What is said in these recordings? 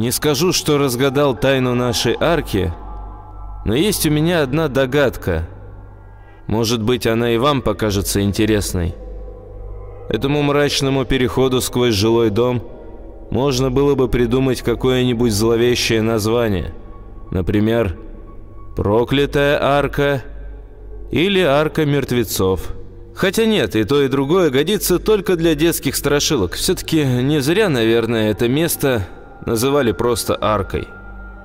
Не скажу, что разгадал тайну нашей арки, но есть у меня одна догадка. Может быть, она и вам покажется интересной. Этому мрачному переходу сквозь жилой дом можно было бы придумать какое-нибудь зловещее название. Например, «Проклятая арка» или «Арка мертвецов». Хотя нет, и то, и другое годится только для детских страшилок. Все-таки не зря, наверное, это место называли просто аркой.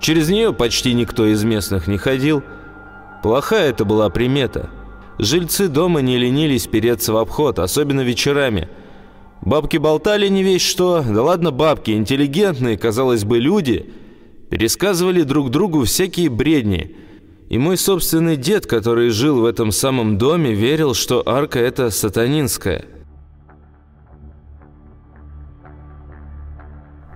Через нее почти никто из местных не ходил. Плохая это была примета. Жильцы дома не ленились переться в обход, особенно вечерами. Бабки болтали не весь что, да ладно бабки, интеллигентные, казалось бы, люди, пересказывали друг другу всякие бредни. И мой собственный дед, который жил в этом самом доме, верил, что арка это сатанинская –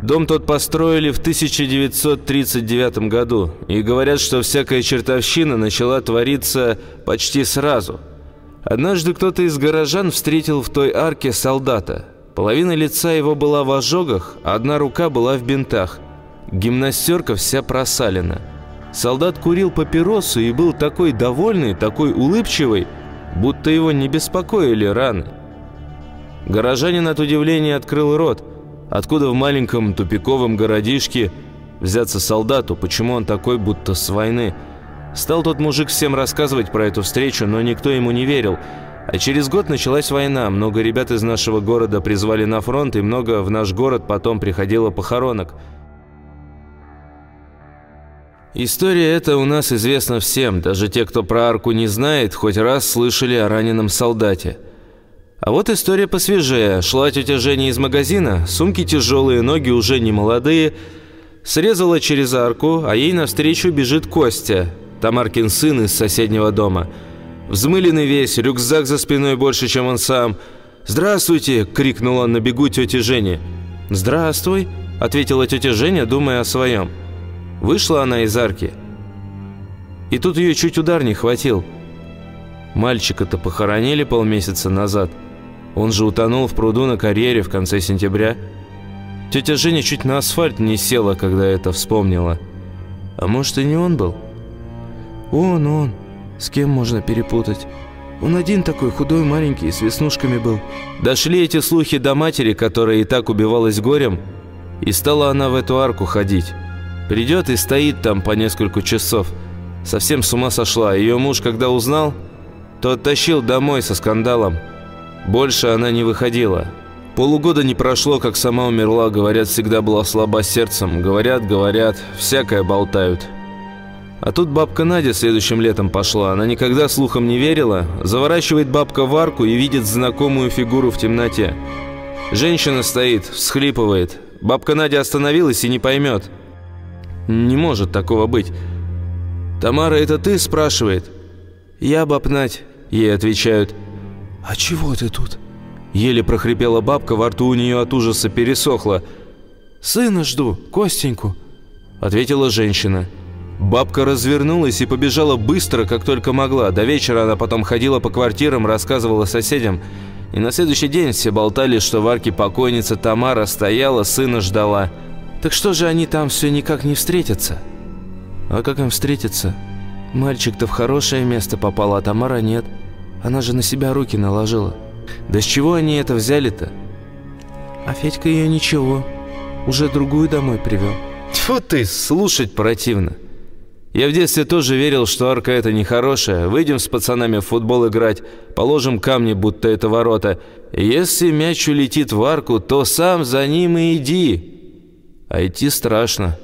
Дом тот построили в 1939 году, и говорят, что всякая чертовщина начала твориться почти сразу. Однажды кто-то из горожан встретил в той арке солдата. Половина лица его была в ожогах, а одна рука была в бинтах. Гимнастерка вся просалена. Солдат курил папиросу и был такой довольный, такой улыбчивый, будто его не беспокоили раны. Горожанин от удивления открыл рот – Откуда в маленьком тупиковом городишке взяться солдату? Почему он такой, будто с войны? Стал тот мужик всем рассказывать про эту встречу, но никто ему не верил. А через год началась война. Много ребят из нашего города призвали на фронт, и много в наш город потом приходило похоронок. История эта у нас известна всем. Даже те, кто про арку не знает, хоть раз слышали о раненом солдате. А вот история посвежее. Шла тетя Женя из магазина, сумки тяжелые, ноги уже не молодые. Срезала через арку, а ей навстречу бежит Костя, Тамаркин сын из соседнего дома. Взмыленный весь, рюкзак за спиной больше, чем он сам. «Здравствуйте!» – крикнул он на бегу тете Жене. «Здравствуй!» – ответила тетя Женя, думая о своем. Вышла она из арки. И тут ее чуть удар не хватил. Мальчика-то похоронили полмесяца назад – он же утонул в пруду на карьере в конце сентября. Тетя Женя чуть на асфальт не села, когда это вспомнила. А может, и не он был? Он, он. С кем можно перепутать? Он один такой худой, маленький, с веснушками был. Дошли эти слухи до матери, которая и так убивалась горем, и стала она в эту арку ходить. Придет и стоит там по несколько часов. Совсем с ума сошла. Ее муж, когда узнал, то оттащил домой со скандалом. Больше она не выходила. Полугода не прошло, как сама умерла, говорят, всегда была слаба сердцем. Говорят, говорят, всякое болтают. А тут бабка Надя следующим летом пошла. Она никогда слухом не верила. Заворачивает бабка в арку и видит знакомую фигуру в темноте. Женщина стоит, всхлипывает. Бабка Надя остановилась и не поймет. Не может такого быть. «Тамара, это ты?» – спрашивает. «Я, баб Надь», – ей отвечают – «А чего ты тут?» Еле прохрипела бабка, во рту у нее от ужаса пересохло. «Сына жду, Костеньку», — ответила женщина. Бабка развернулась и побежала быстро, как только могла. До вечера она потом ходила по квартирам, рассказывала соседям. И на следующий день все болтали, что в арке покойница Тамара стояла, сына ждала. Так что же они там все никак не встретятся? А как им встретиться? Мальчик-то в хорошее место попал, а Тамара нет. Она же на себя руки наложила. Да с чего они это взяли-то? А Федька ее ничего. Уже другую домой привел. Тьфу ты, слушать противно. Я в детстве тоже верил, что арка это нехорошая. Выйдем с пацанами в футбол играть, положим камни, будто это ворота. Если мяч улетит в арку, то сам за ним и иди. А идти страшно.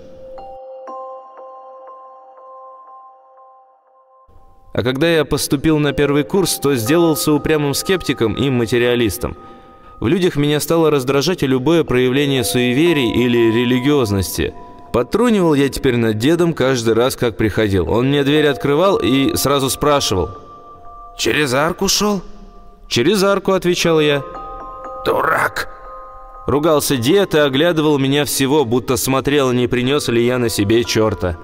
А когда я поступил на первый курс, то сделался упрямым скептиком и материалистом. В людях меня стало раздражать любое проявление суеверий или религиозности. Подтрунивал я теперь над дедом каждый раз, как приходил. Он мне дверь открывал и сразу спрашивал. «Через арку шел?» «Через арку», — отвечал я. «Дурак!» Ругался дед и оглядывал меня всего, будто смотрел, не принес ли я на себе черта.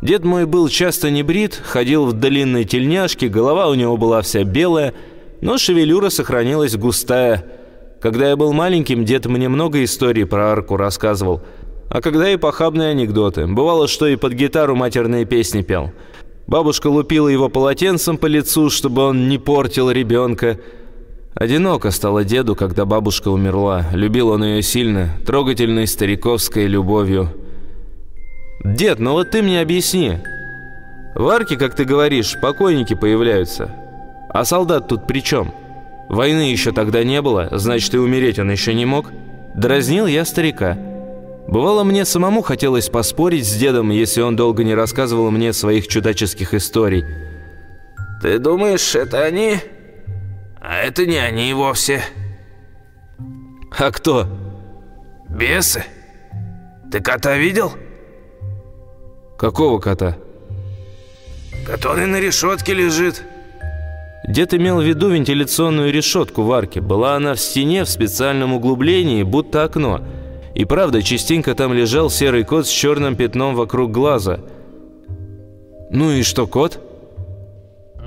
Дед мой был часто не брит, ходил в длинной тельняшке, голова у него была вся белая, но шевелюра сохранилась густая. Когда я был маленьким, дед мне много историй про арку рассказывал. А когда и похабные анекдоты. Бывало, что и под гитару матерные песни пел. Бабушка лупила его полотенцем по лицу, чтобы он не портил ребенка. Одиноко стало деду, когда бабушка умерла. Любил он ее сильно, трогательной стариковской любовью. «Дед, ну вот ты мне объясни. В арке, как ты говоришь, покойники появляются. А солдат тут при чем? Войны еще тогда не было, значит и умереть он еще не мог. Дразнил я старика». Бывало, мне самому хотелось поспорить с дедом, если он долго не рассказывал мне своих чудаческих историй. «Ты думаешь, это они?» «А это не они вовсе». «А кто?» «Бесы. Ты кота видел?» «Какого кота?» «Который на решетке лежит». Дед имел в виду вентиляционную решетку в арке. Была она в стене в специальном углублении, будто окно – и правда, частенько там лежал серый кот с черным пятном вокруг глаза. «Ну и что, кот?»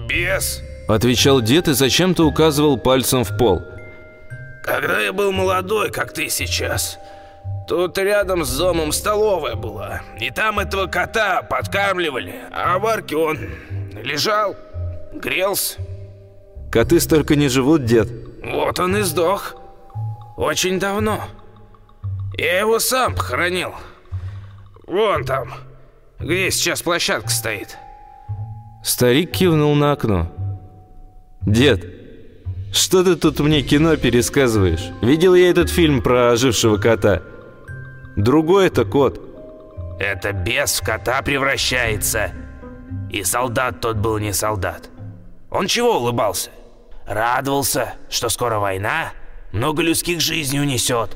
«Бес», — отвечал дед и зачем-то указывал пальцем в пол. «Когда я был молодой, как ты сейчас, тут рядом с домом столовая была, и там этого кота подкармливали, а в арке он лежал, грелся». «Коты столько не живут, дед». «Вот он и сдох. Очень давно». Я его сам похоронил. Вон там, где сейчас площадка стоит. Старик кивнул на окно. Дед, что ты тут мне кино пересказываешь? Видел я этот фильм про ожившего кота. Другой это кот. Это бес в кота превращается. И солдат тот был не солдат. Он чего улыбался? Радовался, что скоро война, много людских жизней унесет.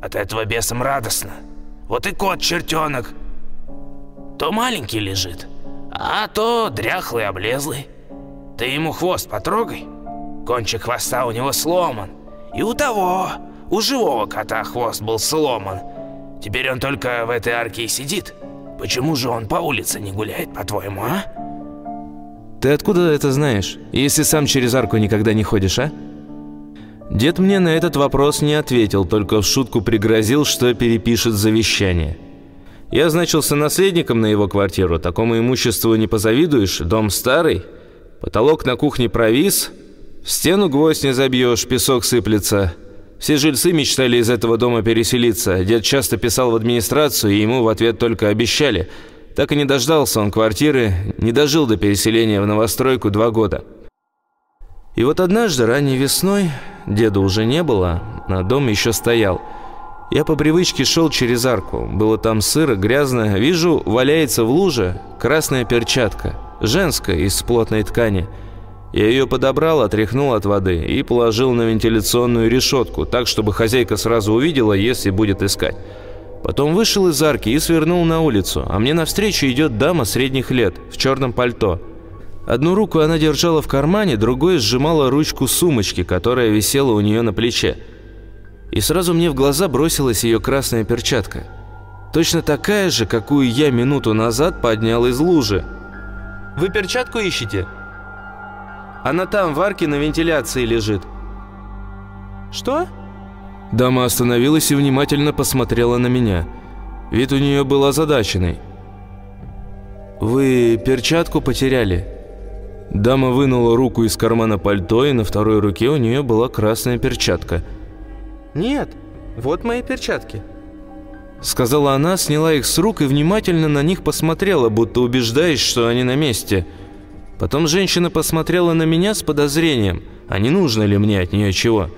От этого бесам радостно. Вот и кот-чертенок. То маленький лежит, а то дряхлый, облезлый. Ты ему хвост потрогай. Кончик хвоста у него сломан. И у того, у живого кота хвост был сломан. Теперь он только в этой арке и сидит. Почему же он по улице не гуляет, по-твоему, а? Ты откуда это знаешь, если сам через арку никогда не ходишь, а? Дед мне на этот вопрос не ответил, только в шутку пригрозил, что перепишет завещание. Я значился наследником на его квартиру, такому имуществу не позавидуешь, дом старый, потолок на кухне провис, в стену гвоздь не забьешь, песок сыплется. Все жильцы мечтали из этого дома переселиться. Дед часто писал в администрацию, и ему в ответ только обещали. Так и не дождался он квартиры, не дожил до переселения в новостройку два года. И вот однажды, ранней весной, деда уже не было, а дом еще стоял. Я по привычке шел через арку. Было там сыро, грязно. Вижу, валяется в луже красная перчатка, женская, из плотной ткани. Я ее подобрал, отряхнул от воды и положил на вентиляционную решетку, так, чтобы хозяйка сразу увидела, если будет искать. Потом вышел из арки и свернул на улицу, а мне навстречу идет дама средних лет, в черном пальто. Одну руку она держала в кармане, другой сжимала ручку сумочки, которая висела у нее на плече. И сразу мне в глаза бросилась ее красная перчатка. Точно такая же, какую я минуту назад поднял из лужи. «Вы перчатку ищете?» «Она там, в арке на вентиляции лежит». «Что?» Дама остановилась и внимательно посмотрела на меня. Вид у нее был озадаченный. «Вы перчатку потеряли?» Дама вынула руку из кармана пальто, и на второй руке у нее была красная перчатка. «Нет, вот мои перчатки», — сказала она, сняла их с рук и внимательно на них посмотрела, будто убеждаясь, что они на месте. Потом женщина посмотрела на меня с подозрением, а не нужно ли мне от нее чего.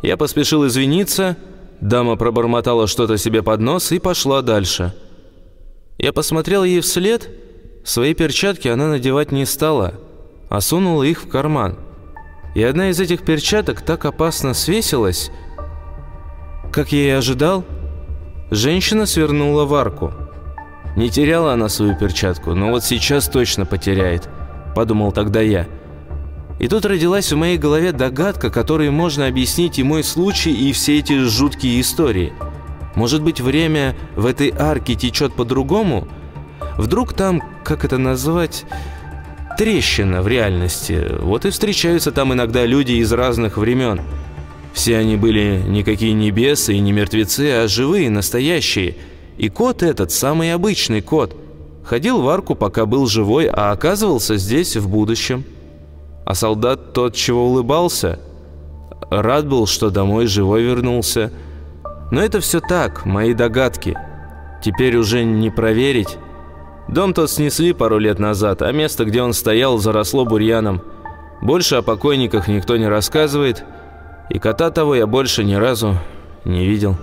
Я поспешил извиниться, дама пробормотала что-то себе под нос и пошла дальше. Я посмотрел ей вслед, свои перчатки она надевать не стала — а сунула их в карман. И одна из этих перчаток так опасно свесилась, как я и ожидал. Женщина свернула в арку. Не теряла она свою перчатку, но вот сейчас точно потеряет, подумал тогда я. И тут родилась в моей голове догадка, которой можно объяснить и мой случай, и все эти жуткие истории. Может быть, время в этой арке течет по-другому? Вдруг там, как это назвать, трещина в реальности. Вот и встречаются там иногда люди из разных времен. Все они были никакие не бесы и не мертвецы, а живые, настоящие. И кот этот, самый обычный кот, ходил в арку, пока был живой, а оказывался здесь в будущем. А солдат тот, чего улыбался, рад был, что домой живой вернулся. Но это все так, мои догадки. Теперь уже не проверить. Дом тот снесли пару лет назад, а место, где он стоял, заросло бурьяном. Больше о покойниках никто не рассказывает, и кота того я больше ни разу не видел».